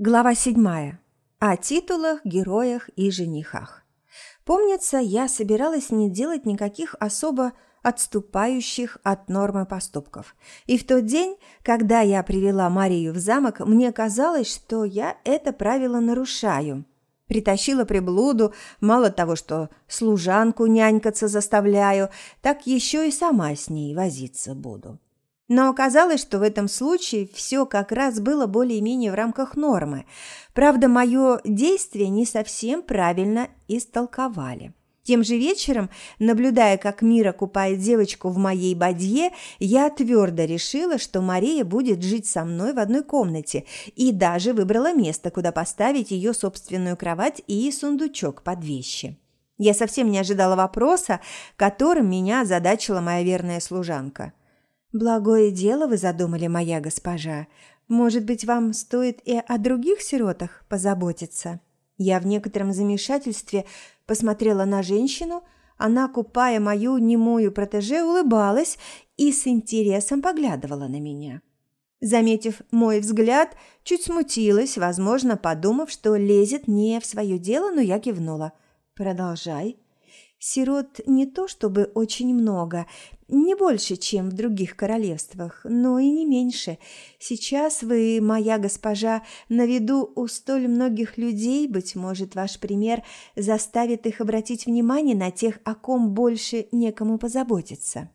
Глава седьмая. О титулах, героях и женихах. Помнится, я собиралась не делать никаких особо отступающих от нормы поступков. И в тот день, когда я привела Марию в замок, мне казалось, что я это правило нарушаю. Притащила приблуду, мало того, что служанку нянькаться заставляю, так еще и сама с ней возиться буду. Но оказалось, что в этом случае все как раз было более-менее в рамках нормы. Правда, мое действие не совсем правильно истолковали. Тем же вечером, наблюдая, как Мира купает девочку в моей бадье, я твердо решила, что Мария будет жить со мной в одной комнате и даже выбрала место, куда поставить ее собственную кровать и сундучок под вещи. Я совсем не ожидала вопроса, которым меня озадачила моя верная служанка. «Благое дело вы задумали, моя госпожа. Может быть, вам стоит и о других сиротах позаботиться?» Я в некотором замешательстве посмотрела на женщину. Она, купая мою немую протеже, улыбалась и с интересом поглядывала на меня. Заметив мой взгляд, чуть смутилась, возможно, подумав, что лезет не в свое дело, но я кивнула. «Продолжай». Сирот не то чтобы очень много, не больше, чем в других королевствах, но и не меньше. Сейчас вы, моя госпожа, на виду у столь многих людей, быть может, ваш пример заставит их обратить внимание на тех, о ком больше некому позаботиться.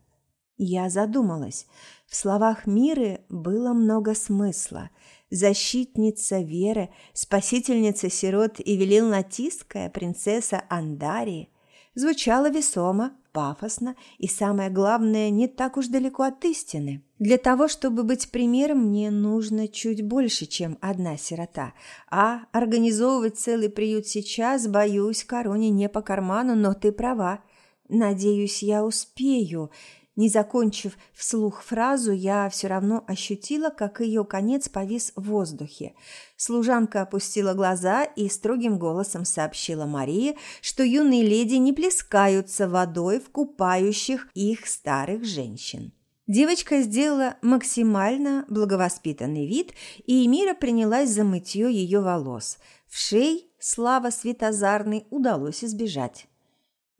Я задумалась. В словах Миры было много смысла. Защитница Веры, спасительница сирот и велил Натиская, принцесса Андарии – звучало весомо, пафосно и, самое главное, не так уж далеко от истины. Для того, чтобы быть примером, мне нужно чуть больше, чем одна сирота. А организовывать целый приют сейчас, боюсь, короне не по карману, но ты права. Надеюсь, я успею. Не закончив вслух фразу, я все равно ощутила, как ее конец повис в воздухе. Служанка опустила глаза и строгим голосом сообщила Марии, что юные леди не плескаются водой в купающих их старых женщин. Девочка сделала максимально благовоспитанный вид, и Эмира принялась за мытье ее волос. В шей, слава светозарной, удалось избежать.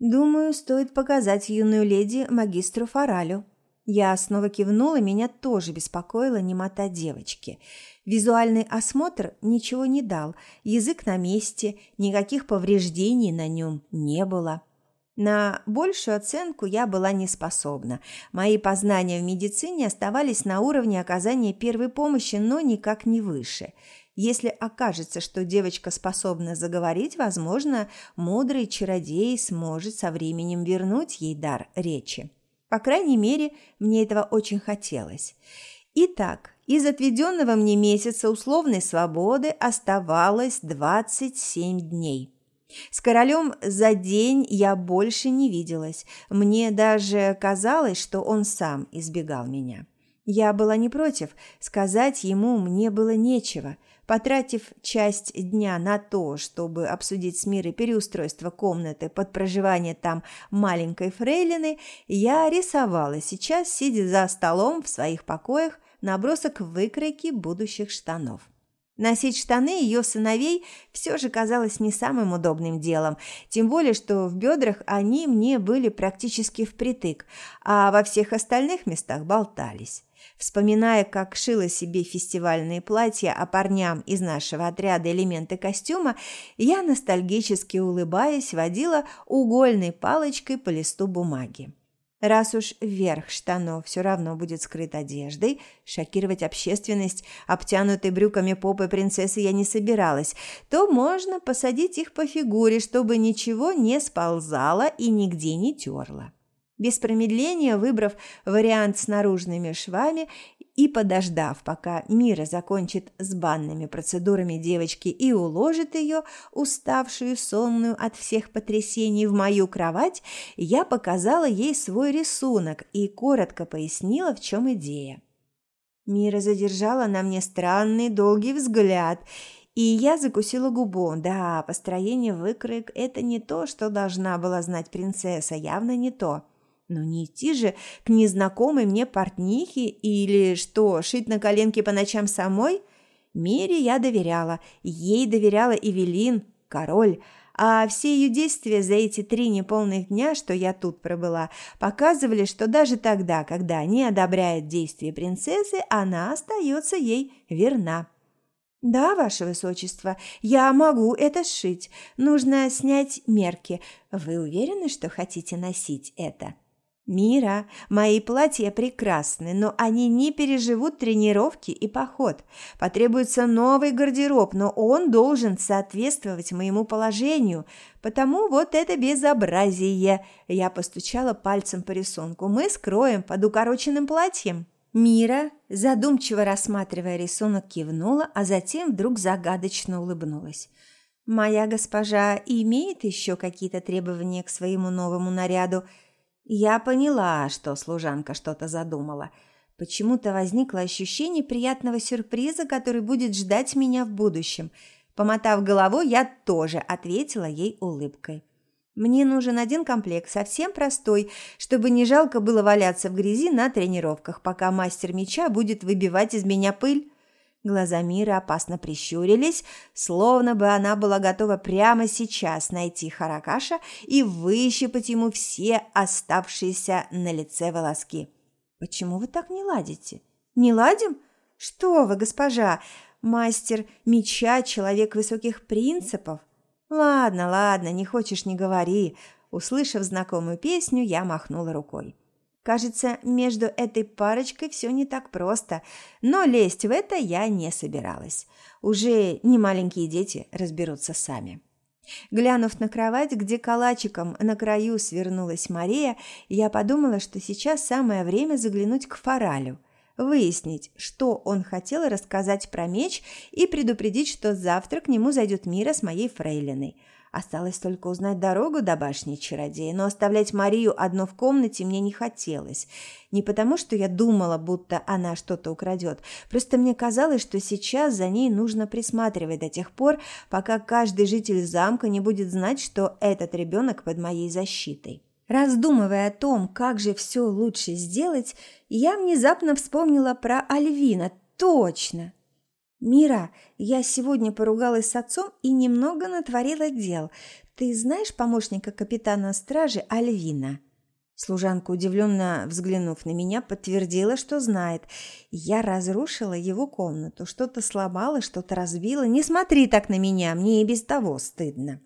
Думаю, стоит показать юную леди магистру Фаралю. Я снова кивнула, меня тоже беспокоила немота девочки. Визуальный осмотр ничего не дал, язык на месте, никаких повреждений на нем не было. На большую оценку я была не способна. Мои познания в медицине оставались на уровне оказания первой помощи, но никак не выше – если окажется, что девочка способна заговорить, возможно, мудрый чародей сможет со временем вернуть ей дар речи. По крайней мере, мне этого очень хотелось. Итак, из отведенного мне месяца условной свободы оставалось 27 дней. С королем за день я больше не виделась. Мне даже казалось, что он сам избегал меня. Я была не против, сказать ему мне было нечего – Потратив часть дня на то, чтобы обсудить с Мирой переустройство комнаты под проживание там маленькой фрейлины, я рисовала сейчас, сидя за столом в своих покоях, набросок выкройки будущих штанов. Носить штаны ее сыновей все же казалось не самым удобным делом, тем более, что в бедрах они мне были практически впритык, а во всех остальных местах болтались. Вспоминая, как шила себе фестивальные платья, а парням из нашего отряда элементы костюма, я, ностальгически улыбаясь, водила угольной палочкой по листу бумаги. Раз уж верх штанов все равно будет скрыт одеждой, шокировать общественность, обтянутой брюками попы принцессы я не собиралась, то можно посадить их по фигуре, чтобы ничего не сползало и нигде не терло. Без промедления, выбрав вариант с наружными швами и подождав, пока Мира закончит с банными процедурами девочки и уложит ее, уставшую, сонную от всех потрясений, в мою кровать, я показала ей свой рисунок и коротко пояснила, в чем идея. Мира задержала на мне странный долгий взгляд, и я закусила губу. Да, построение выкроек – это не то, что должна была знать принцесса, явно не то. Но не идти же к незнакомой мне портнихе или что, шить на коленке по ночам самой? Мире я доверяла, ей доверяла Эвелин, король, а все ее действия за эти три неполных дня, что я тут пробыла, показывали, что даже тогда, когда не одобряет действия принцессы, она остается ей верна. «Да, ваше высочество, я могу это сшить. Нужно снять мерки. Вы уверены, что хотите носить это?» «Мира, мои платья прекрасны, но они не переживут тренировки и поход. Потребуется новый гардероб, но он должен соответствовать моему положению. Потому вот это безобразие!» Я постучала пальцем по рисунку. «Мы скроем под укороченным платьем». Мира, задумчиво рассматривая рисунок, кивнула, а затем вдруг загадочно улыбнулась. «Моя госпожа имеет еще какие-то требования к своему новому наряду?» Я поняла, что служанка что-то задумала. Почему-то возникло ощущение приятного сюрприза, который будет ждать меня в будущем. Помотав головой, я тоже ответила ей улыбкой. Мне нужен один комплект, совсем простой, чтобы не жалко было валяться в грязи на тренировках, пока мастер меча будет выбивать из меня пыль. Глаза Мира опасно прищурились, словно бы она была готова прямо сейчас найти Харакаша и выщипать ему все оставшиеся на лице волоски. «Почему вы так не ладите?» «Не ладим? Что вы, госпожа! Мастер меча, человек высоких принципов!» «Ладно, ладно, не хочешь – не говори!» Услышав знакомую песню, я махнула рукой. Кажется, между этой парочкой все не так просто, но лезть в это я не собиралась. Уже не маленькие дети разберутся сами. Глянув на кровать, где калачиком на краю свернулась Мария, я подумала, что сейчас самое время заглянуть к Фаралю, выяснить, что он хотел рассказать про меч и предупредить, что завтра к нему зайдет Мира с моей фрейлиной – Осталось только узнать дорогу до башни чародея, но оставлять Марию одну в комнате мне не хотелось. Не потому, что я думала, будто она что-то украдет. Просто мне казалось, что сейчас за ней нужно присматривать до тех пор, пока каждый житель замка не будет знать, что этот ребенок под моей защитой. Раздумывая о том, как же все лучше сделать, я внезапно вспомнила про Альвина. Точно! «Мира, я сегодня поругалась с отцом и немного натворила дел. Ты знаешь помощника капитана стражи Альвина?» Служанка, удивленно взглянув на меня, подтвердила, что знает. Я разрушила его комнату, что-то сломала, что-то разбила. «Не смотри так на меня, мне и без того стыдно».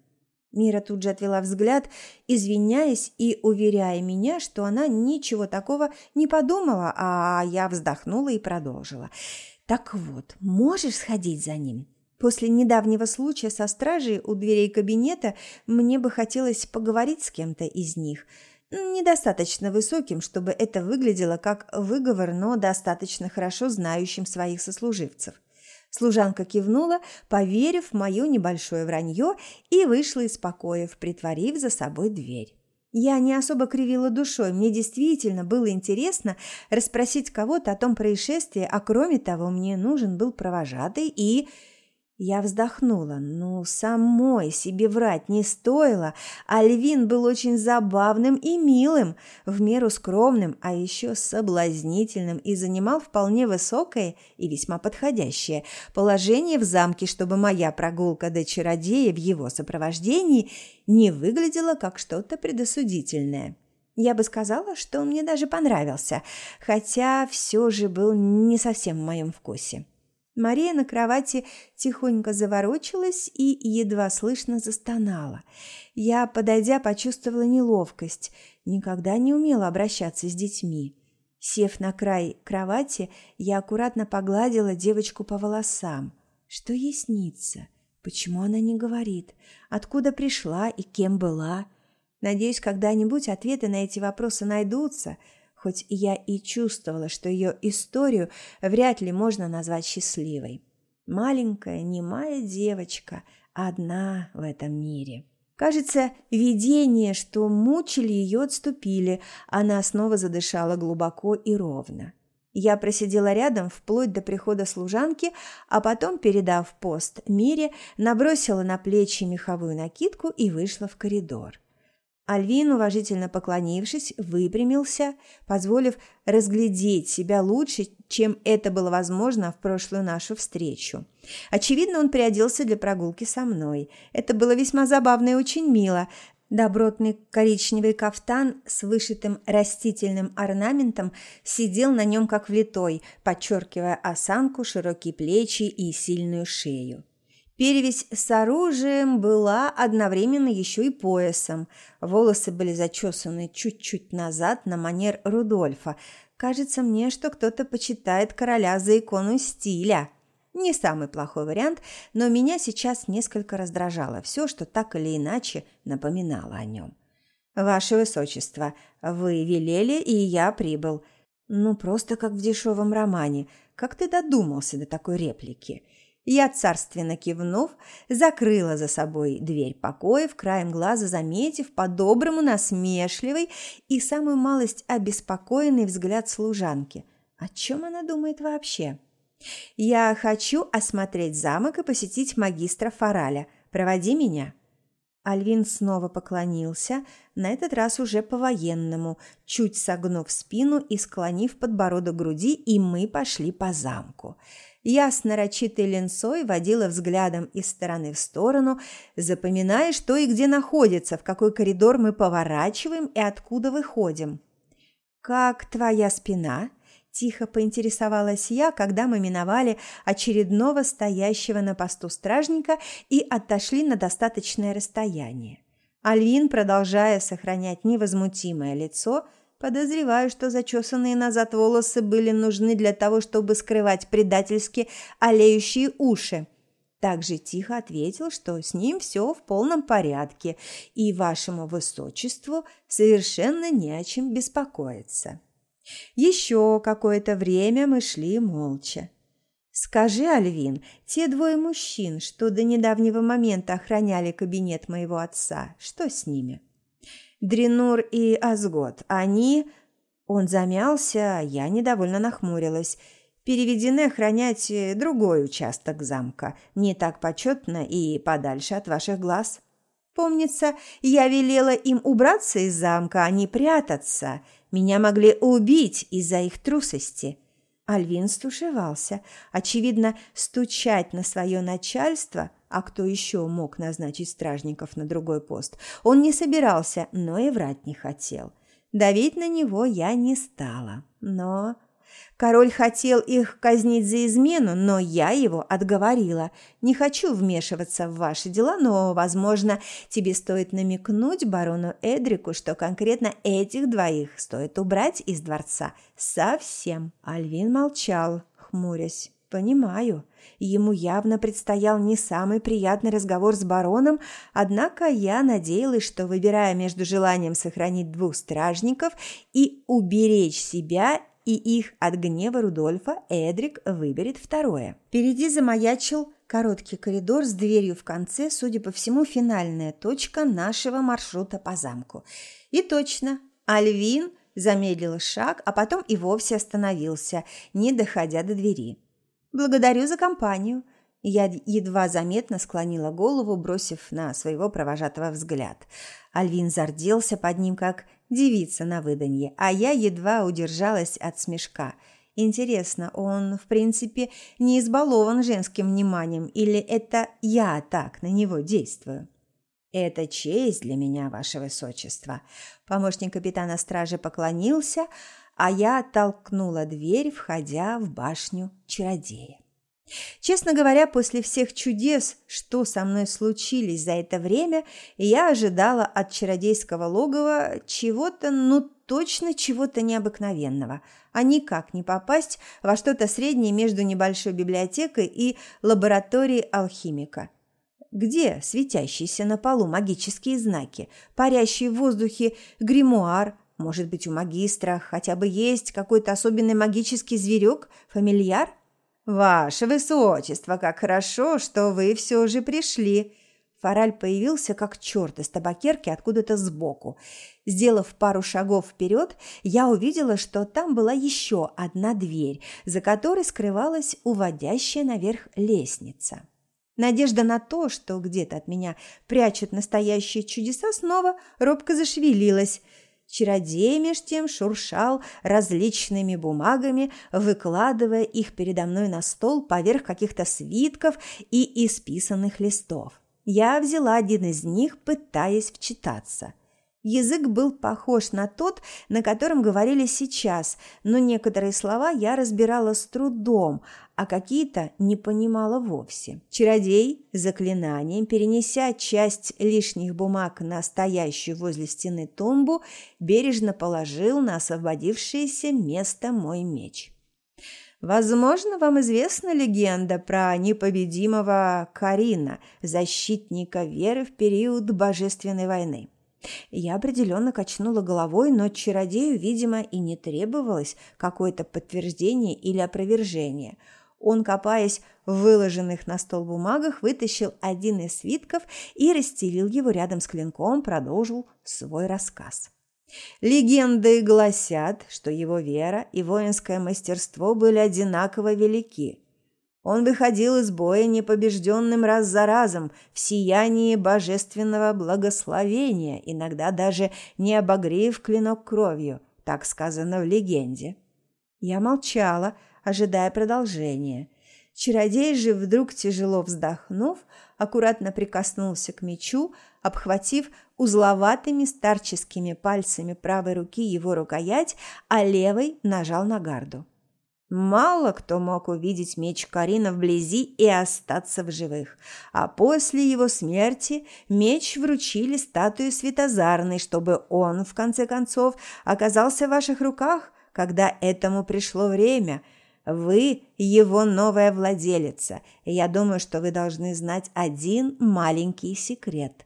Мира тут же отвела взгляд, извиняясь и уверяя меня, что она ничего такого не подумала, а я вздохнула и продолжила. Так вот, можешь сходить за ним? После недавнего случая со стражей у дверей кабинета мне бы хотелось поговорить с кем-то из них. Недостаточно высоким, чтобы это выглядело как выговор, но достаточно хорошо знающим своих сослуживцев. Служанка кивнула, поверив в мое небольшое вранье, и вышла из покоев, притворив за собой дверь. Я не особо кривила душой, мне действительно было интересно расспросить кого-то о том происшествии, а кроме того, мне нужен был провожатый и... Я вздохнула. Ну, самой себе врать не стоило. Альвин был очень забавным и милым, в меру скромным, а еще соблазнительным и занимал вполне высокое и весьма подходящее положение в замке, чтобы моя прогулка до чародея в его сопровождении не выглядела как что-то предосудительное. Я бы сказала, что он мне даже понравился, хотя все же был не совсем в моем вкусе. Мария на кровати тихонько заворочилась и едва слышно застонала. Я, подойдя, почувствовала неловкость. Никогда не умела обращаться с детьми. Сев на край кровати, я аккуратно погладила девочку по волосам. Что ей снится? Почему она не говорит? Откуда пришла и кем была? Надеюсь, когда-нибудь ответы на эти вопросы найдутся – хоть я и чувствовала, что ее историю вряд ли можно назвать счастливой. Маленькая, немая девочка, одна в этом мире. Кажется, видения, что мучили ее, отступили. Она снова задышала глубоко и ровно. Я просидела рядом вплоть до прихода служанки, а потом, передав пост Мире, набросила на плечи меховую накидку и вышла в коридор. Альвин, уважительно поклонившись, выпрямился, позволив разглядеть себя лучше, чем это было возможно в прошлую нашу встречу. Очевидно, он приоделся для прогулки со мной. Это было весьма забавно и очень мило. Добротный коричневый кафтан с вышитым растительным орнаментом сидел на нем как влитой, подчеркивая осанку, широкие плечи и сильную шею. Перевесь с оружием была одновременно еще и поясом. Волосы были зачесаны чуть-чуть назад на манер Рудольфа. Кажется мне, что кто-то почитает короля за икону стиля. Не самый плохой вариант, но меня сейчас несколько раздражало все, что так или иначе напоминало о нем. «Ваше Высочество, вы велели, и я прибыл». Ну, просто как в дешевом романе. Как ты додумался до такой реплики?» Я, царственно кивнув, закрыла за собой дверь покоя, в краем глаза заметив по-доброму насмешливый и самую малость обеспокоенный взгляд служанки. О чем она думает вообще? «Я хочу осмотреть замок и посетить магистра Фараля. Проводи меня». Альвин снова поклонился, на этот раз уже по-военному, чуть согнув спину и склонив подбородок груди, и мы пошли по замку. Я с нарочитой ленцой водила взглядом из стороны в сторону, запоминая, что и где находится, в какой коридор мы поворачиваем и откуда выходим. «Как твоя спина?» – тихо поинтересовалась я, когда мы миновали очередного стоящего на посту стражника и отошли на достаточное расстояние. Альвин, продолжая сохранять невозмутимое лицо – Подозреваю, что зачесанные назад волосы были нужны для того, чтобы скрывать предательски олеющие уши. Также тихо ответил, что с ним все в полном порядке, и вашему высочеству совершенно не о чем беспокоиться. Еще какое-то время мы шли молча. «Скажи, Альвин, те двое мужчин, что до недавнего момента охраняли кабинет моего отца, что с ними?» Дренур и Азгот. Они...» Он замялся, а я недовольно нахмурилась. «Переведены охранять другой участок замка, не так почетно и подальше от ваших глаз». Помнится, я велела им убраться из замка, а не прятаться. Меня могли убить из-за их трусости. Альвин стушевался. Очевидно, стучать на свое начальство а кто еще мог назначить стражников на другой пост? Он не собирался, но и врать не хотел. Давить на него я не стала. Но... Король хотел их казнить за измену, но я его отговорила. Не хочу вмешиваться в ваши дела, но, возможно, тебе стоит намекнуть барону Эдрику, что конкретно этих двоих стоит убрать из дворца. Совсем. Альвин молчал, хмурясь. Понимаю. Ему явно предстоял не самый приятный разговор с бароном, однако я надеялась, что, выбирая между желанием сохранить двух стражников и уберечь себя и их от гнева Рудольфа, Эдрик выберет второе. Впереди замаячил короткий коридор с дверью в конце, судя по всему, финальная точка нашего маршрута по замку. И точно, Альвин замедлил шаг, а потом и вовсе остановился, не доходя до двери. «Благодарю за компанию». Я едва заметно склонила голову, бросив на своего провожатого взгляд. Альвин зарделся под ним, как девица на выданье, а я едва удержалась от смешка. Интересно, он, в принципе, не избалован женским вниманием, или это я так на него действую? «Это честь для меня, ваше высочество». Помощник капитана стражи поклонился, а я оттолкнула дверь, входя в башню чародея. Честно говоря, после всех чудес, что со мной случились за это время, я ожидала от чародейского логова чего-то, ну точно чего-то необыкновенного, а никак не попасть во что-то среднее между небольшой библиотекой и лабораторией алхимика. Где светящиеся на полу магические знаки, парящий в воздухе гримуар, может быть, у магистра хотя бы есть какой-то особенный магический зверек, фамильяр? Ваше высочество, как хорошо, что вы все же пришли. Фораль появился как черт из табакерки откуда-то сбоку. Сделав пару шагов вперед, я увидела, что там была еще одна дверь, за которой скрывалась уводящая наверх лестница. Надежда на то, что где-то от меня прячут настоящие чудеса, снова робко зашевелилась. Чародей меж тем шуршал различными бумагами, выкладывая их передо мной на стол поверх каких-то свитков и исписанных листов. Я взяла один из них, пытаясь вчитаться – Язык был похож на тот, на котором говорили сейчас, но некоторые слова я разбирала с трудом, а какие-то не понимала вовсе. Чародей заклинанием, перенеся часть лишних бумаг на стоящую возле стены тумбу, бережно положил на освободившееся место мой меч. Возможно, вам известна легенда про непобедимого Карина, защитника веры в период Божественной войны. Я определенно качнула головой, но чародею, видимо, и не требовалось какое-то подтверждение или опровержение. Он, копаясь в выложенных на стол бумагах, вытащил один из свитков и расстелил его рядом с клинком, продолжил свой рассказ. Легенды гласят, что его вера и воинское мастерство были одинаково велики. Он выходил из боя непобежденным раз за разом, в сиянии божественного благословения, иногда даже не обогрев клинок кровью, так сказано в легенде. Я молчала, ожидая продолжения. Чародей же, вдруг тяжело вздохнув, аккуратно прикоснулся к мечу, обхватив узловатыми старческими пальцами правой руки его рукоять, а левой нажал на гарду. Мало кто мог увидеть меч Карина вблизи и остаться в живых. А после его смерти меч вручили статуе Светозарной, чтобы он, в конце концов, оказался в ваших руках, когда этому пришло время. Вы его новая владелица, я думаю, что вы должны знать один маленький секрет.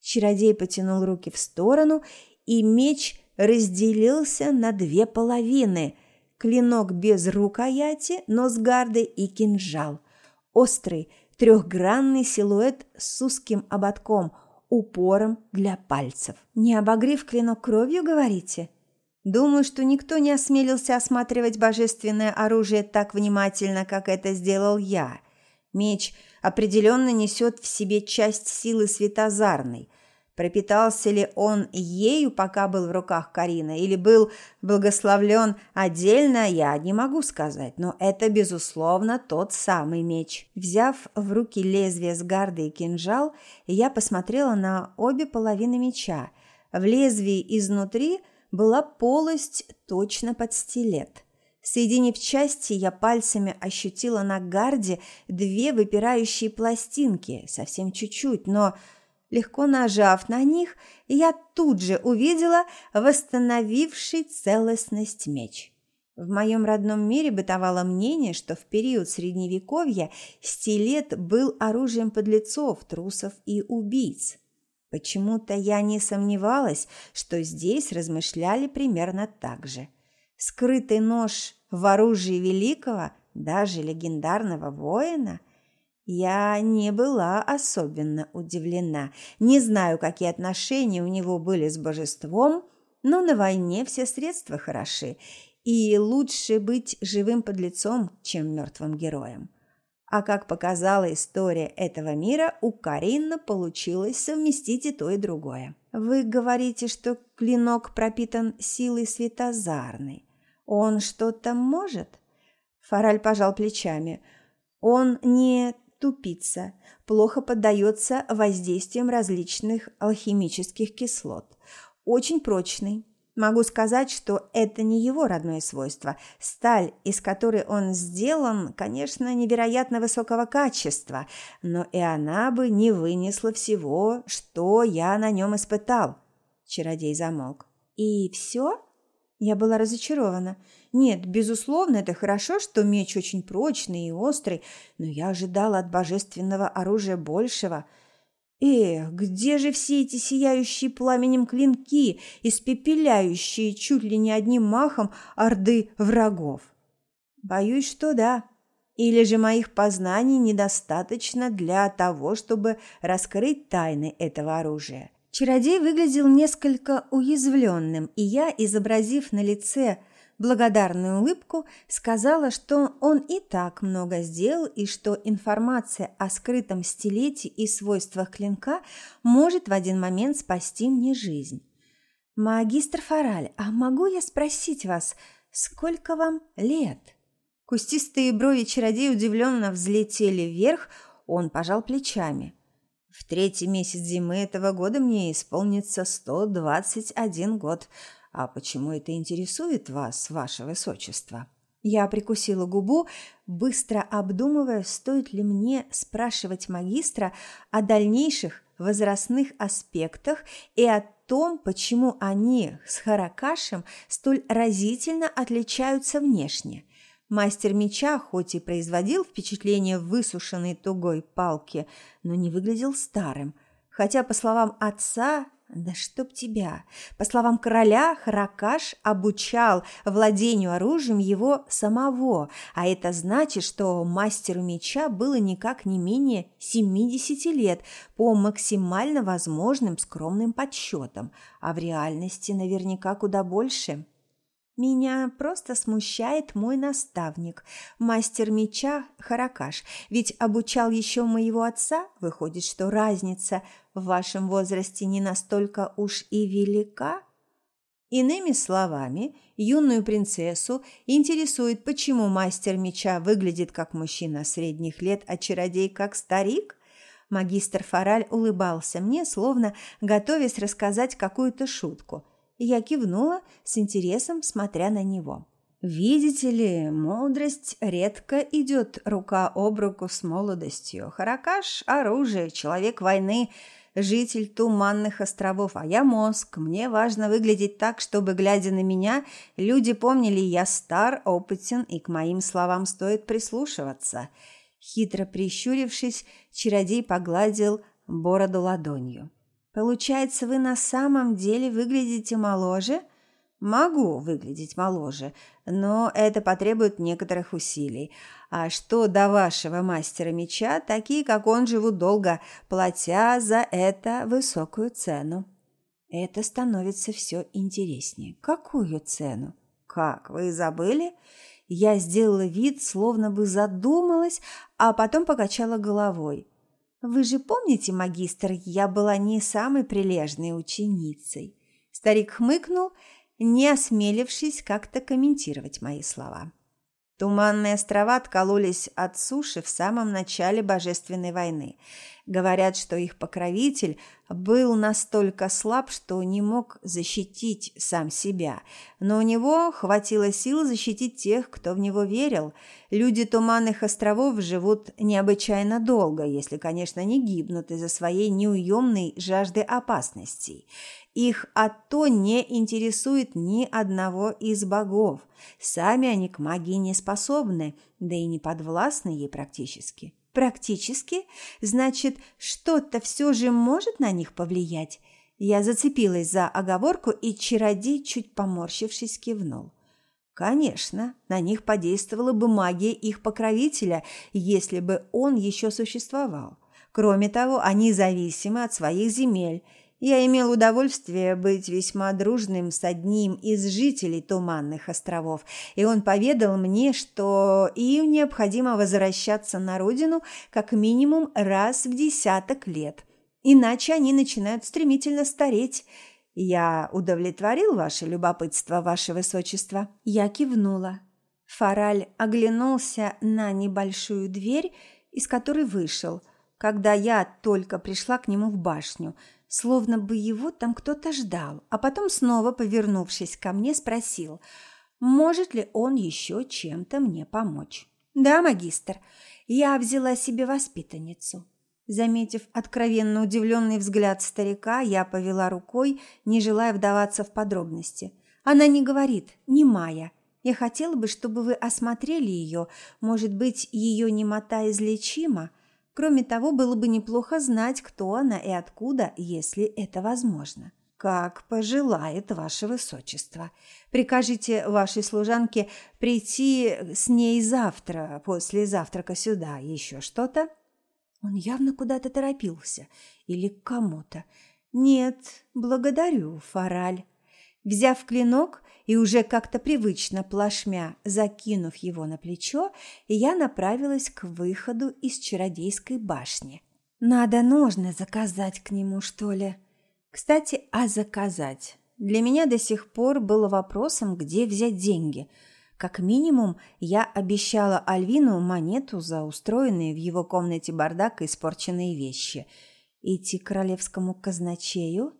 Чародей потянул руки в сторону, и меч разделился на две половины – клинок без рукояти, но с гардой и кинжал. Острый, трехгранный силуэт с узким ободком, упором для пальцев. Не обогрев клинок кровью, говорите? Думаю, что никто не осмелился осматривать божественное оружие так внимательно, как это сделал я. Меч определенно несет в себе часть силы светозарной – Пропитался ли он ею, пока был в руках Карина, или был благословлен отдельно, я не могу сказать, но это, безусловно, тот самый меч. Взяв в руки лезвие с гарды и кинжал, я посмотрела на обе половины меча. В лезвии изнутри была полость точно под стилет. Соединив части, я пальцами ощутила на гарде две выпирающие пластинки, совсем чуть-чуть, но Легко нажав на них, я тут же увидела восстановивший целостность меч. В моем родном мире бытовало мнение, что в период Средневековья стилет был оружием подлецов, трусов и убийц. Почему-то я не сомневалась, что здесь размышляли примерно так же. Скрытый нож в оружии великого, даже легендарного воина – я не была особенно удивлена. Не знаю, какие отношения у него были с божеством, но на войне все средства хороши, и лучше быть живым подлецом, чем мертвым героем. А как показала история этого мира, у Карина получилось совместить и то, и другое. Вы говорите, что клинок пропитан силой светозарной. Он что-то может? Фараль пожал плечами. Он не тупица, плохо поддается воздействиям различных алхимических кислот. Очень прочный. Могу сказать, что это не его родное свойство. Сталь, из которой он сделан, конечно, невероятно высокого качества, но и она бы не вынесла всего, что я на нем испытал. Чародей замолк. «И все?» Я была разочарована. Нет, безусловно, это хорошо, что меч очень прочный и острый, но я ожидала от божественного оружия большего. Эх, где же все эти сияющие пламенем клинки, испепеляющие чуть ли не одним махом орды врагов? Боюсь, что да. Или же моих познаний недостаточно для того, чтобы раскрыть тайны этого оружия. Чародей выглядел несколько уязвленным, и я, изобразив на лице благодарную улыбку, сказала, что он и так много сделал и что информация о скрытом стилете и свойствах клинка может в один момент спасти мне жизнь. «Магистр Фараль, а могу я спросить вас, сколько вам лет?» Кустистые брови чародея удивленно взлетели вверх, он пожал плечами. «В третий месяц зимы этого года мне исполнится 121 год. А почему это интересует вас, ваше высочество?» Я прикусила губу, быстро обдумывая, стоит ли мне спрашивать магистра о дальнейших возрастных аспектах и о том, почему они с Харакашем столь разительно отличаются внешне. Мастер меча хоть и производил впечатление высушенной тугой палки, но не выглядел старым, хотя, по словам отца, да чтоб тебя! По словам короля, Харакаш обучал владению оружием его самого, а это значит, что мастеру меча было никак не менее 70 лет по максимально возможным скромным подсчетам, а в реальности наверняка куда больше. Меня просто смущает мой наставник, мастер меча Харакаш, ведь обучал еще моего отца, выходит, что разница в вашем возрасте не настолько уж и велика. Иными словами, юную принцессу интересует, почему мастер меча выглядит как мужчина средних лет, а чародей как старик. Магистр Фараль улыбался мне, словно готовясь рассказать какую-то шутку – я кивнула с интересом, смотря на него. Видите ли, мудрость редко идет рука об руку с молодостью. Харакаш – оружие, человек войны, житель туманных островов, а я мозг. Мне важно выглядеть так, чтобы, глядя на меня, люди помнили, я стар, опытен, и к моим словам стоит прислушиваться. Хитро прищурившись, чародей погладил бороду ладонью. Получается, вы на самом деле выглядите моложе? Могу выглядеть моложе, но это потребует некоторых усилий. А что до вашего мастера меча, такие, как он, живут долго, платя за это высокую цену. Это становится все интереснее. Какую цену? Как, вы забыли? Я сделала вид, словно бы задумалась, а потом покачала головой. Вы же помните, магистр, я была не самой прилежной ученицей. Старик хмыкнул, не осмелившись как-то комментировать мои слова. Туманные острова откололись от суши в самом начале Божественной войны. Говорят, что их покровитель был настолько слаб, что не мог защитить сам себя, но у него хватило сил защитить тех, кто в него верил. Люди Туманных островов живут необычайно долго, если, конечно, не гибнут из-за своей неуемной жажды опасностей. Их а то не интересует ни одного из богов. Сами они к магии не способны, да и не подвластны ей практически. Практически? Значит, что-то все же может на них повлиять? Я зацепилась за оговорку, и чародей, чуть поморщившись, кивнул. Конечно, на них подействовала бы магия их покровителя, если бы он еще существовал. Кроме того, они зависимы от своих земель – я имел удовольствие быть весьма дружным с одним из жителей Туманных островов, и он поведал мне, что им необходимо возвращаться на родину как минимум раз в десяток лет, иначе они начинают стремительно стареть. Я удовлетворил ваше любопытство, ваше высочество. Я кивнула. Фараль оглянулся на небольшую дверь, из которой вышел, когда я только пришла к нему в башню – словно бы его там кто-то ждал, а потом снова, повернувшись ко мне, спросил, может ли он еще чем-то мне помочь. «Да, магистр, я взяла себе воспитанницу». Заметив откровенно удивленный взгляд старика, я повела рукой, не желая вдаваться в подробности. Она не говорит, не Майя. Я хотела бы, чтобы вы осмотрели ее. Может быть, ее немота излечима? Кроме того, было бы неплохо знать, кто она и откуда, если это возможно. Как пожелает ваше высочество. Прикажите вашей служанке прийти с ней завтра, после завтрака сюда. Еще что-то? Он явно куда-то торопился. Или к кому-то. Нет, благодарю, Фараль. Взяв клинок и уже как-то привычно плашмя закинув его на плечо, я направилась к выходу из чародейской башни. Надо ножны заказать к нему, что ли. Кстати, а заказать? Для меня до сих пор было вопросом, где взять деньги. Как минимум, я обещала Альвину монету за устроенные в его комнате бардак и испорченные вещи. Идти к королевскому казначею?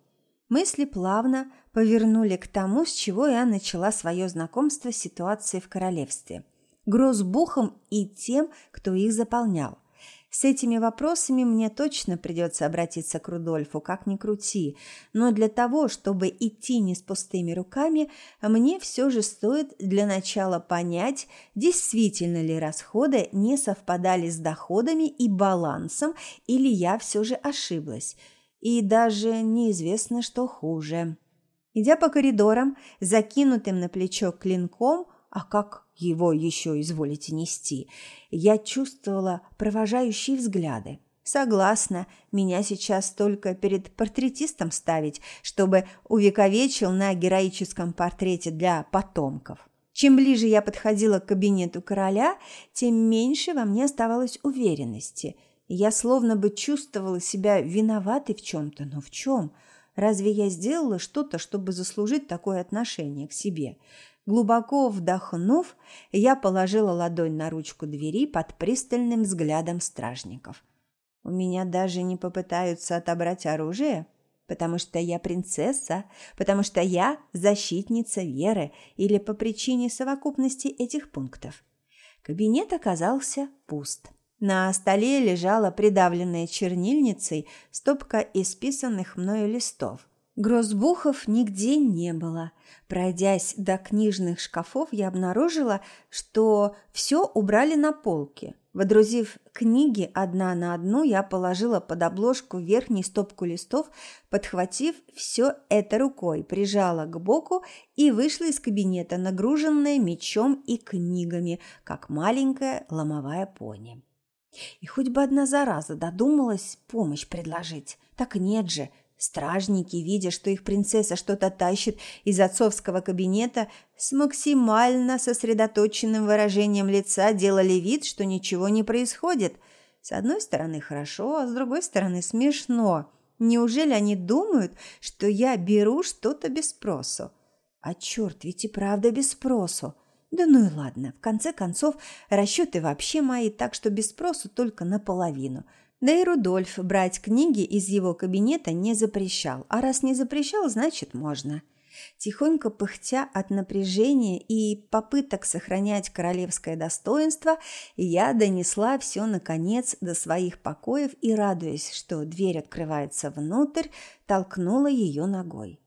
Мысли плавно повернули к тому, с чего я начала свое знакомство с ситуацией в королевстве. Грозбухом и тем, кто их заполнял. С этими вопросами мне точно придется обратиться к Рудольфу, как ни крути, но для того, чтобы идти не с пустыми руками, мне все же стоит для начала понять, действительно ли расходы не совпадали с доходами и балансом, или я все же ошиблась. И даже неизвестно, что хуже. Идя по коридорам, закинутым на плечо клинком, а как его еще изволите нести, я чувствовала провожающие взгляды. Согласна, меня сейчас только перед портретистом ставить, чтобы увековечил на героическом портрете для потомков. Чем ближе я подходила к кабинету короля, тем меньше во мне оставалось уверенности. Я словно бы чувствовала себя виноватой в чем-то, но в чем? Разве я сделала что-то, чтобы заслужить такое отношение к себе? Глубоко вдохнув, я положила ладонь на ручку двери под пристальным взглядом стражников. У меня даже не попытаются отобрать оружие, потому что я принцесса, потому что я защитница веры или по причине совокупности этих пунктов. Кабинет оказался пуст. На столе лежала придавленная чернильницей стопка исписанных мною листов – Грозбухов нигде не было. Пройдясь до книжных шкафов, я обнаружила, что все убрали на полке. Водрузив книги одна на одну, я положила под обложку верхней стопку листов, подхватив все это рукой, прижала к боку и вышла из кабинета, нагруженная мечом и книгами, как маленькая ломовая пони. И хоть бы одна зараза додумалась помощь предложить. Так нет же, Стражники, видя, что их принцесса что-то тащит из отцовского кабинета, с максимально сосредоточенным выражением лица делали вид, что ничего не происходит. С одной стороны хорошо, а с другой стороны смешно. Неужели они думают, что я беру что-то без спросу? А черт, ведь и правда без спросу. Да ну и ладно, в конце концов, расчеты вообще мои, так что без спросу только наполовину – да и Рудольф брать книги из его кабинета не запрещал, а раз не запрещал, значит можно. Тихонько пыхтя от напряжения и попыток сохранять королевское достоинство, я донесла все, наконец, до своих покоев и, радуясь, что дверь открывается внутрь, толкнула ее ногой.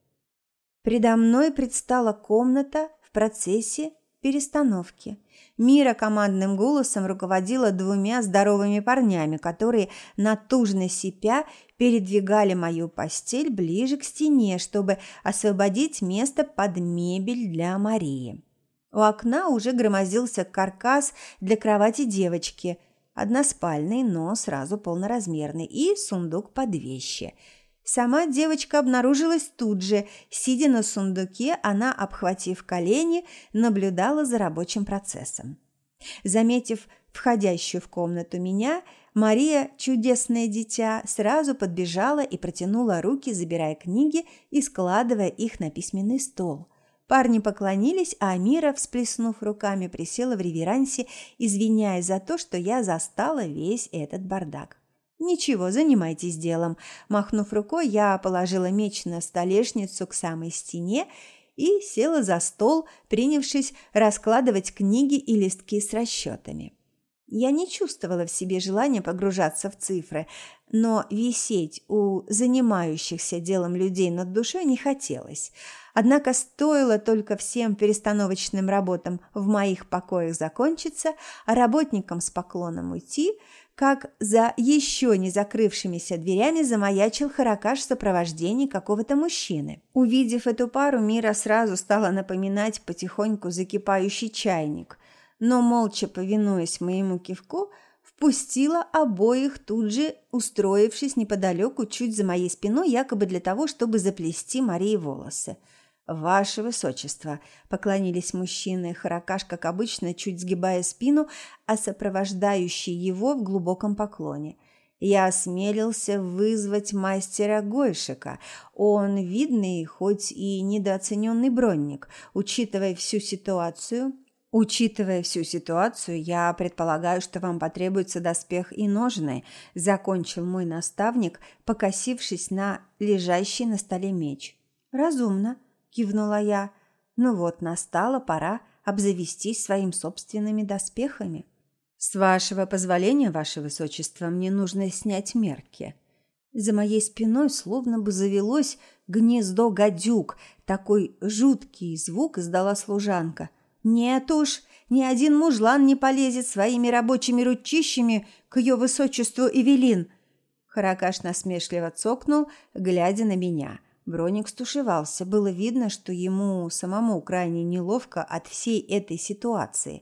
Предо мной предстала комната в процессе перестановки – Мира командным голосом руководила двумя здоровыми парнями, которые, натужно сипя, передвигали мою постель ближе к стене, чтобы освободить место под мебель для Марии. У окна уже громозился каркас для кровати девочки, односпальный, но сразу полноразмерный, и сундук под вещи – Сама девочка обнаружилась тут же. Сидя на сундуке, она, обхватив колени, наблюдала за рабочим процессом. Заметив входящую в комнату меня, Мария, чудесное дитя, сразу подбежала и протянула руки, забирая книги и складывая их на письменный стол. Парни поклонились, а Амира, всплеснув руками, присела в реверансе, извиняясь за то, что я застала весь этот бардак. «Ничего, занимайтесь делом». Махнув рукой, я положила меч на столешницу к самой стене и села за стол, принявшись раскладывать книги и листки с расчетами. Я не чувствовала в себе желания погружаться в цифры, но висеть у занимающихся делом людей над душой не хотелось. Однако стоило только всем перестановочным работам в моих покоях закончиться, а работникам с поклоном уйти – как за еще не закрывшимися дверями замаячил Харакаш в сопровождении какого-то мужчины. Увидев эту пару, Мира сразу стала напоминать потихоньку закипающий чайник, но, молча повинуясь моему кивку, впустила обоих тут же, устроившись неподалеку, чуть за моей спиной, якобы для того, чтобы заплести Марии волосы. «Ваше Высочество!» – поклонились мужчины, Харакаш, как обычно, чуть сгибая спину, а сопровождающий его в глубоком поклоне. Я осмелился вызвать мастера Гойшика. Он видный, хоть и недооцененный бронник. Учитывая всю ситуацию, Учитывая всю ситуацию, я предполагаю, что вам потребуется доспех и ножны, закончил мой наставник, покосившись на лежащий на столе меч. Разумно, кивнула я. Ну вот, настала пора обзавестись своим собственными доспехами. С вашего позволения, ваше высочество, мне нужно снять мерки. За моей спиной словно бы завелось гнездо гадюк. Такой жуткий звук издала служанка. Нет уж, ни один мужлан не полезет своими рабочими ручищами к ее высочеству Эвелин. Харакаш насмешливо цокнул, глядя на меня. Броник стушевался. Было видно, что ему самому крайне неловко от всей этой ситуации.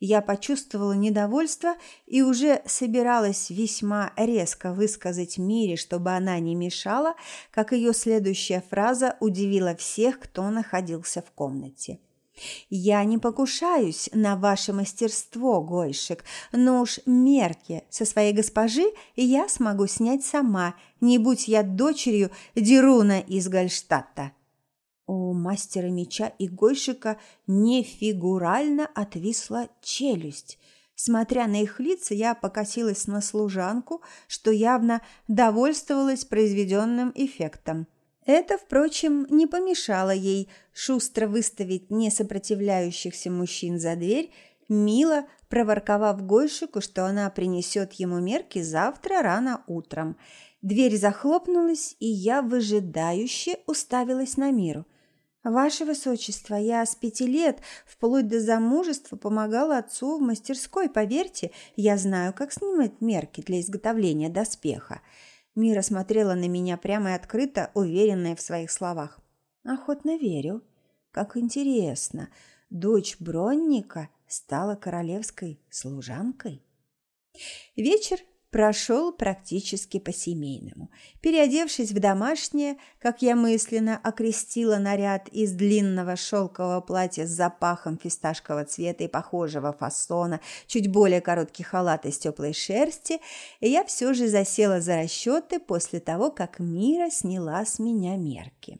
Я почувствовала недовольство и уже собиралась весьма резко высказать Мире, чтобы она не мешала, как ее следующая фраза удивила всех, кто находился в комнате. Я не покушаюсь на ваше мастерство, Гойшик, но уж мерки со своей госпожи я смогу снять сама, не будь я дочерью Деруна из Гольштадта. У мастера меча и Гойшика нефигурально отвисла челюсть. Смотря на их лица, я покосилась на служанку, что явно довольствовалась произведенным эффектом. Это, впрочем, не помешало ей шустро выставить несопротивляющихся мужчин за дверь, мило проворковав Гойшику, что она принесет ему мерки завтра рано утром. Дверь захлопнулась, и я выжидающе уставилась на миру. «Ваше Высочество, я с пяти лет, вплоть до замужества, помогала отцу в мастерской. Поверьте, я знаю, как снимать мерки для изготовления доспеха». Мира смотрела на меня прямо и открыто, уверенная в своих словах. Охотно верю. Как интересно, дочь Бронника стала королевской служанкой. Вечер прошел практически по-семейному. Переодевшись в домашнее, как я мысленно окрестила наряд из длинного шелкового платья с запахом фисташкового цвета и похожего фасона, чуть более короткий халат из теплой шерсти, я все же засела за расчеты после того, как Мира сняла с меня мерки.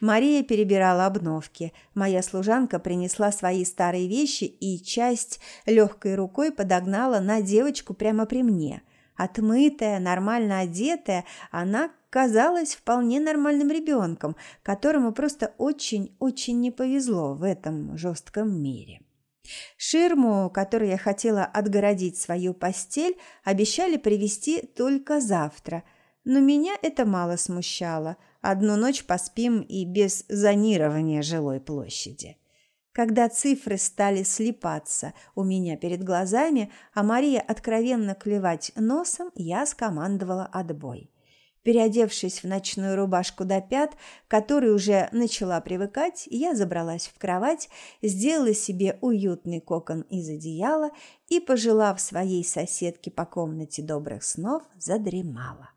Мария перебирала обновки. Моя служанка принесла свои старые вещи и часть легкой рукой подогнала на девочку прямо при мне. Отмытая, нормально одетая, она казалась вполне нормальным ребенком, которому просто очень-очень не повезло в этом жестком мире. Ширму, которой я хотела отгородить свою постель, обещали привезти только завтра, но меня это мало смущало – Одну ночь поспим и без зонирования жилой площади. Когда цифры стали слипаться у меня перед глазами, а Мария откровенно клевать носом, я скомандовала отбой. Переодевшись в ночную рубашку до пят, которой уже начала привыкать, я забралась в кровать, сделала себе уютный кокон из одеяла и, пожелав своей соседке по комнате добрых снов, задремала.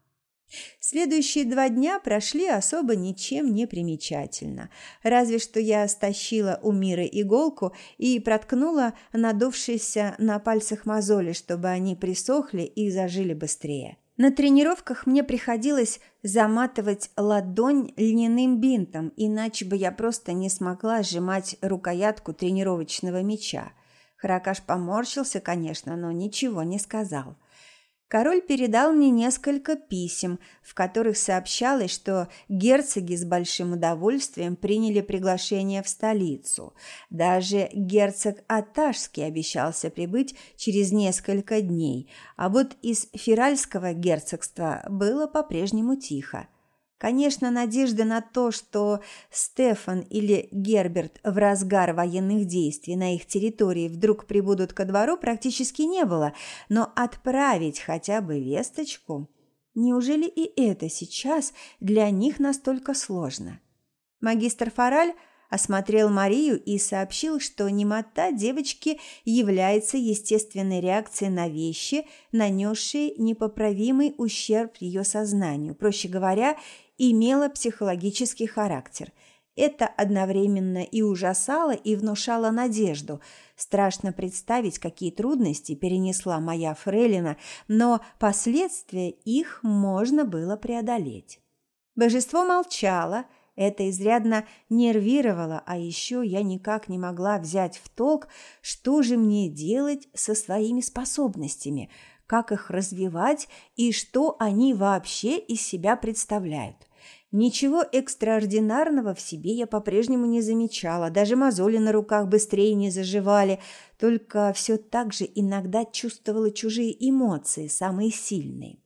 Следующие два дня прошли особо ничем не примечательно. Разве что я стащила у Миры иголку и проткнула надувшиеся на пальцах мозоли, чтобы они присохли и зажили быстрее. На тренировках мне приходилось заматывать ладонь льняным бинтом, иначе бы я просто не смогла сжимать рукоятку тренировочного мяча. Харакаш поморщился, конечно, но ничего не сказал. Король передал мне несколько писем, в которых сообщалось, что герцоги с большим удовольствием приняли приглашение в столицу. Даже герцог Аташский обещался прибыть через несколько дней, а вот из Феральского герцогства было по-прежнему тихо. Конечно, надежды на то, что Стефан или Герберт в разгар военных действий на их территории вдруг прибудут ко двору, практически не было, но отправить хотя бы весточку... Неужели и это сейчас для них настолько сложно? Магистр Фараль осмотрел Марию и сообщил, что немота девочки является естественной реакцией на вещи, нанесшие непоправимый ущерб ее сознанию. Проще говоря, имела психологический характер. Это одновременно и ужасало, и внушало надежду. Страшно представить, какие трудности перенесла моя фрейлина, но последствия их можно было преодолеть. Божество молчало, это изрядно нервировало, а еще я никак не могла взять в толк, что же мне делать со своими способностями, как их развивать и что они вообще из себя представляют. Ничего экстраординарного в себе я по-прежнему не замечала, даже мозоли на руках быстрее не заживали, только все так же иногда чувствовала чужие эмоции, самые сильные.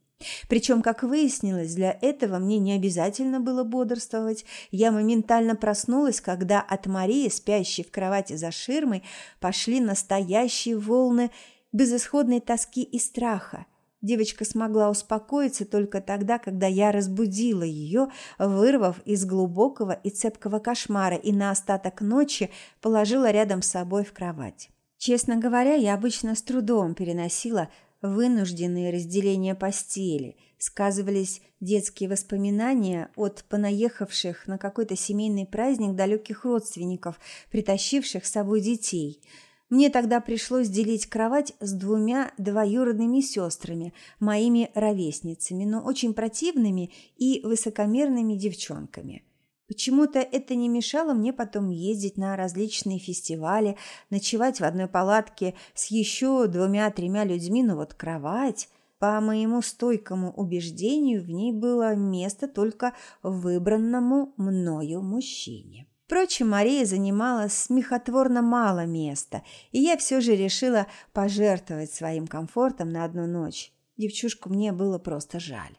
Причем, как выяснилось, для этого мне не обязательно было бодрствовать. Я моментально проснулась, когда от Марии, спящей в кровати за ширмой, пошли настоящие волны безысходной тоски и страха. Девочка смогла успокоиться только тогда, когда я разбудила ее, вырвав из глубокого и цепкого кошмара и на остаток ночи положила рядом с собой в кровать. Честно говоря, я обычно с трудом переносила вынужденные разделения постели. Сказывались детские воспоминания от понаехавших на какой-то семейный праздник далеких родственников, притащивших с собой детей – мне тогда пришлось делить кровать с двумя двоюродными сестрами, моими ровесницами, но очень противными и высокомерными девчонками. Почему-то это не мешало мне потом ездить на различные фестивали, ночевать в одной палатке с еще двумя-тремя людьми, но вот кровать... По моему стойкому убеждению, в ней было место только выбранному мною мужчине. Впрочем, Мария занимала смехотворно мало места, и я все же решила пожертвовать своим комфортом на одну ночь. Девчушку мне было просто жаль.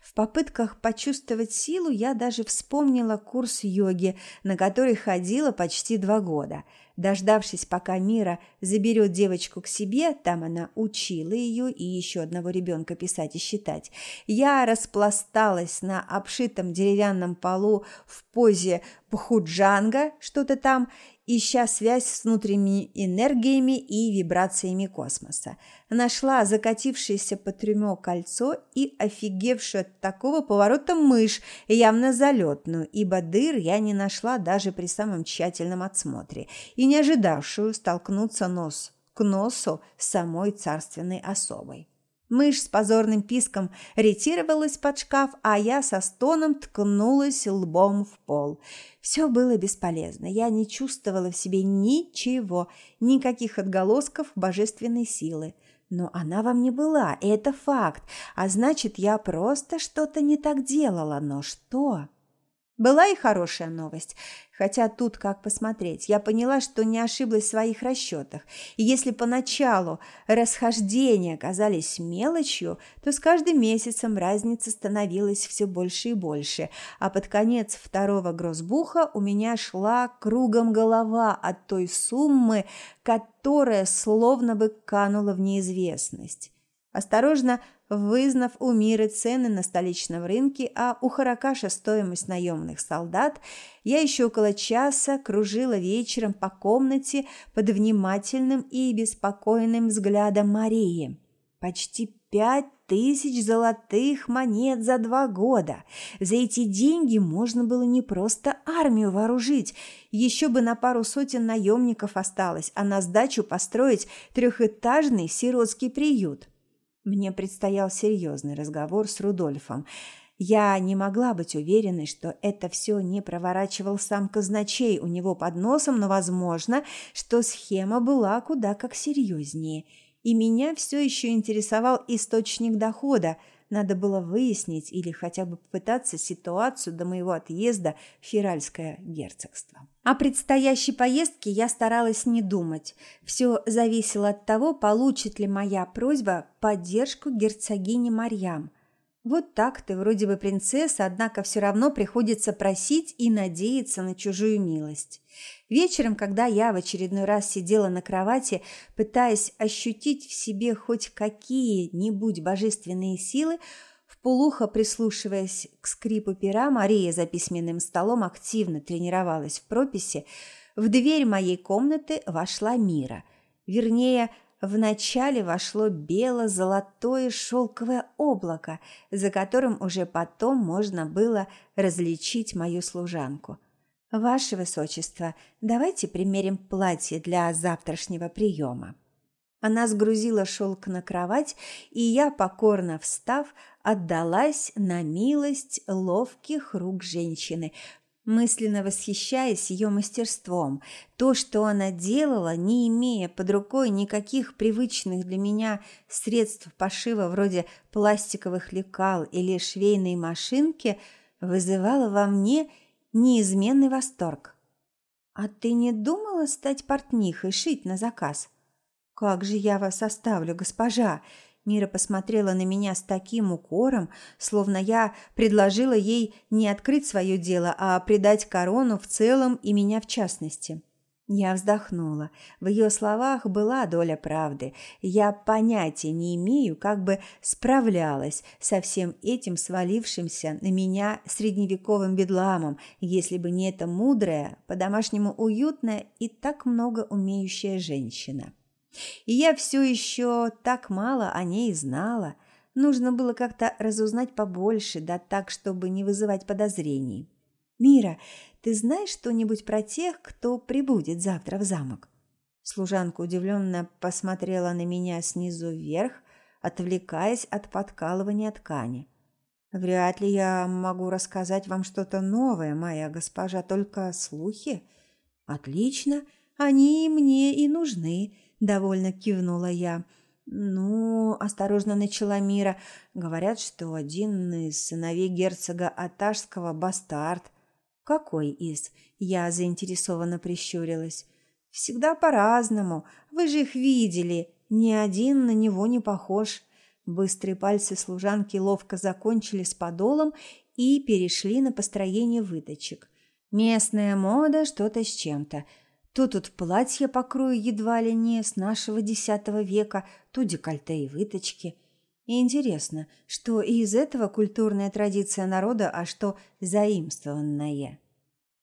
В попытках почувствовать силу я даже вспомнила курс йоги, на который ходила почти два года. Дождавшись, пока Мира заберет девочку к себе, там она учила ее и еще одного ребенка писать и считать, я распласталась на обшитом деревянном полу в позе пхуджанга, что-то там, ища связь с внутренними энергиями и вибрациями космоса. Нашла закатившееся по трюмо кольцо и офигевшую от такого поворота мышь, явно залетную, ибо дыр я не нашла даже при самом тщательном отсмотре, и не ожидавшую столкнуться нос к носу с самой царственной особой. Мышь с позорным писком ретировалась под шкаф, а я со стоном ткнулась лбом в пол. Все было бесполезно. Я не чувствовала в себе ничего, никаких отголосков божественной силы. Но она во мне была, и это факт. А значит, я просто что-то не так делала. Но что? Была и хорошая новость. Хотя тут как посмотреть. Я поняла, что не ошиблась в своих расчетах. И если поначалу расхождения казались мелочью, то с каждым месяцем разница становилась все больше и больше. А под конец второго грозбуха у меня шла кругом голова от той суммы, которая словно бы канула в неизвестность. Осторожно вызнав у Миры цены на столичном рынке, а у Харакаша стоимость наемных солдат, я еще около часа кружила вечером по комнате под внимательным и беспокойным взглядом Марии. Почти пять тысяч золотых монет за два года. За эти деньги можно было не просто армию вооружить, еще бы на пару сотен наемников осталось, а на сдачу построить трехэтажный сиротский приют. Мне предстоял серьезный разговор с Рудольфом. Я не могла быть уверенной, что это все не проворачивал сам казначей у него под носом, но возможно, что схема была куда как серьезнее. И меня все еще интересовал источник дохода – надо было выяснить или хотя бы попытаться ситуацию до моего отъезда в Феральское герцогство. О предстоящей поездке я старалась не думать. Все зависело от того, получит ли моя просьба поддержку герцогини Марьям – вот так ты вроде бы принцесса, однако все равно приходится просить и надеяться на чужую милость. Вечером, когда я в очередной раз сидела на кровати, пытаясь ощутить в себе хоть какие-нибудь божественные силы, в полухо прислушиваясь к скрипу пера, Мария за письменным столом активно тренировалась в прописи, в дверь моей комнаты вошла Мира. Вернее, Вначале вошло бело-золотое шелковое облако, за которым уже потом можно было различить мою служанку. «Ваше Высочество, давайте примерим платье для завтрашнего приема». Она сгрузила шелк на кровать, и я, покорно встав, отдалась на милость ловких рук женщины, мысленно восхищаясь ее мастерством. То, что она делала, не имея под рукой никаких привычных для меня средств пошива вроде пластиковых лекал или швейной машинки, вызывало во мне неизменный восторг. «А ты не думала стать портнихой, шить на заказ?» «Как же я вас оставлю, госпожа!» Мира посмотрела на меня с таким укором, словно я предложила ей не открыть свое дело, а предать корону в целом и меня в частности. Я вздохнула. В ее словах была доля правды. Я понятия не имею, как бы справлялась со всем этим свалившимся на меня средневековым бедламом, если бы не эта мудрая, по-домашнему уютная и так много умеющая женщина. И я все еще так мало о ней знала. Нужно было как-то разузнать побольше, да так, чтобы не вызывать подозрений. «Мира, ты знаешь что-нибудь про тех, кто прибудет завтра в замок?» Служанка удивленно посмотрела на меня снизу вверх, отвлекаясь от подкалывания ткани. «Вряд ли я могу рассказать вам что-то новое, моя госпожа, только слухи». «Отлично, они мне и нужны», довольно кивнула я. Ну, осторожно начала Мира. Говорят, что один из сыновей герцога Аташского бастард. Какой из? Я заинтересованно прищурилась. Всегда по-разному. Вы же их видели. Ни один на него не похож. Быстрые пальцы служанки ловко закончили с подолом и перешли на построение выточек. Местная мода что-то с чем-то. То тут платье по крою едва ли не с нашего десятого века, то декольте и выточки. И интересно, что из этого культурная традиция народа, а что заимствованное.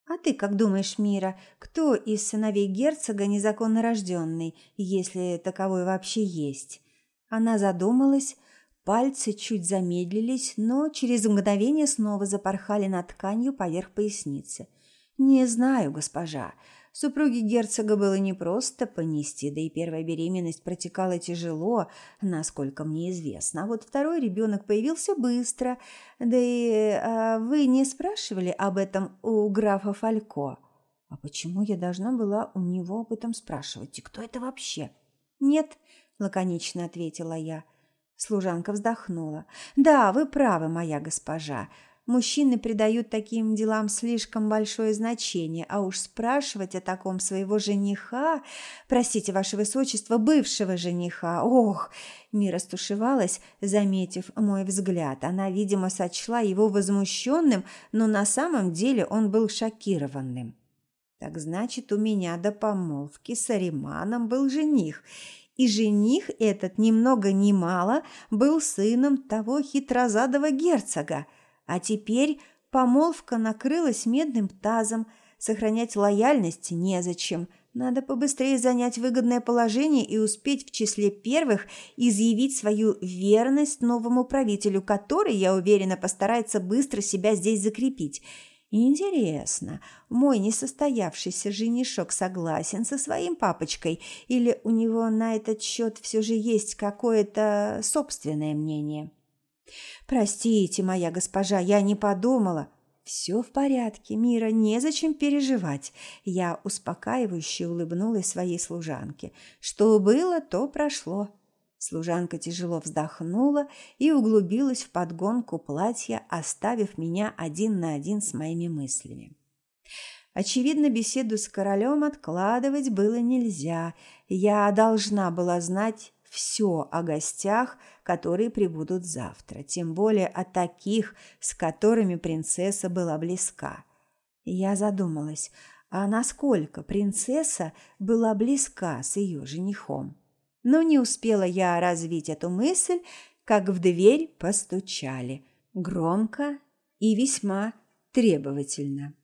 А ты как думаешь, Мира, кто из сыновей герцога незаконно рожденный, если таковой вообще есть? Она задумалась, пальцы чуть замедлились, но через мгновение снова запорхали над тканью поверх поясницы. «Не знаю, госпожа. Супруге герцога было непросто понести, да и первая беременность протекала тяжело, насколько мне известно. А вот второй ребенок появился быстро. Да и а вы не спрашивали об этом у графа Фалько? А почему я должна была у него об этом спрашивать? И кто это вообще? Нет, лаконично ответила я. Служанка вздохнула. Да, вы правы, моя госпожа. Мужчины придают таким делам слишком большое значение, а уж спрашивать о таком своего жениха, простите, ваше высочество, бывшего жениха, ох, Мира стушевалась, заметив мой взгляд. Она, видимо, сочла его возмущенным, но на самом деле он был шокированным. Так значит, у меня до помолвки с Ариманом был жених, и жених этот ни много ни мало был сыном того хитрозадого герцога – а теперь помолвка накрылась медным тазом, сохранять лояльность незачем. Надо побыстрее занять выгодное положение и успеть в числе первых изъявить свою верность новому правителю, который, я уверена, постарается быстро себя здесь закрепить. Интересно, мой несостоявшийся женишок согласен со своим папочкой или у него на этот счет все же есть какое-то собственное мнение?» «Простите, моя госпожа, я не подумала». «Все в порядке, Мира, незачем переживать». Я успокаивающе улыбнулась своей служанке. «Что было, то прошло». Служанка тяжело вздохнула и углубилась в подгонку платья, оставив меня один на один с моими мыслями. Очевидно, беседу с королем откладывать было нельзя. Я должна была знать все о гостях, которые прибудут завтра, тем более о таких, с которыми принцесса была близка. Я задумалась, а насколько принцесса была близка с ее женихом. Но не успела я развить эту мысль, как в дверь постучали. Громко и весьма требовательно.